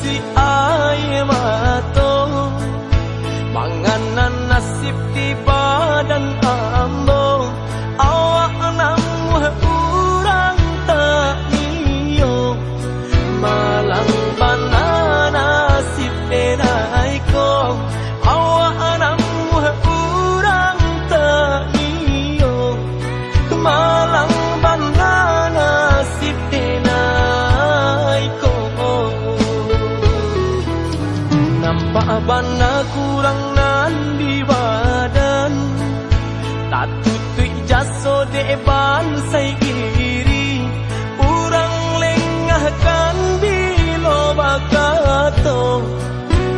si ae mato manganan nasib di badan ae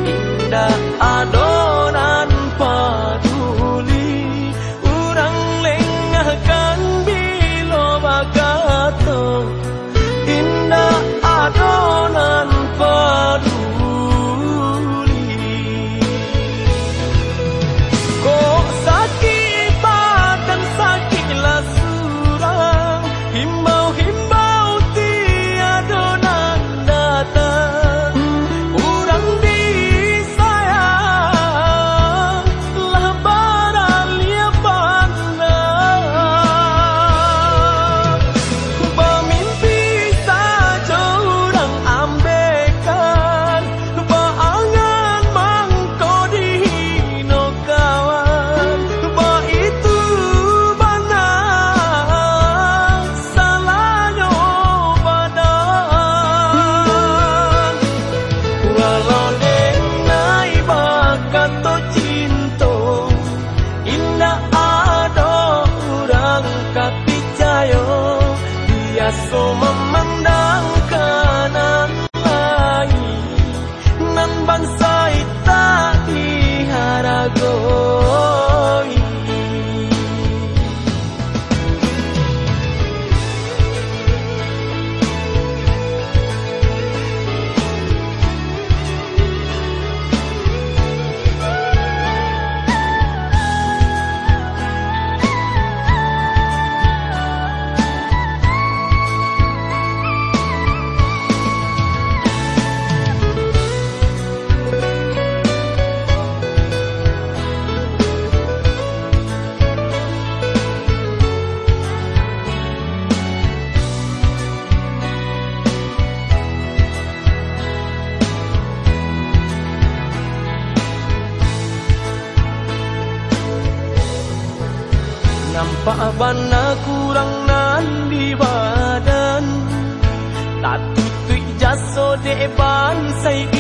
indah adoh dekati Jayo Dia so memandang kanan langit Nan bangsa ita diharago apa apa kurang nan di badan tapi tu jaso dek ban saya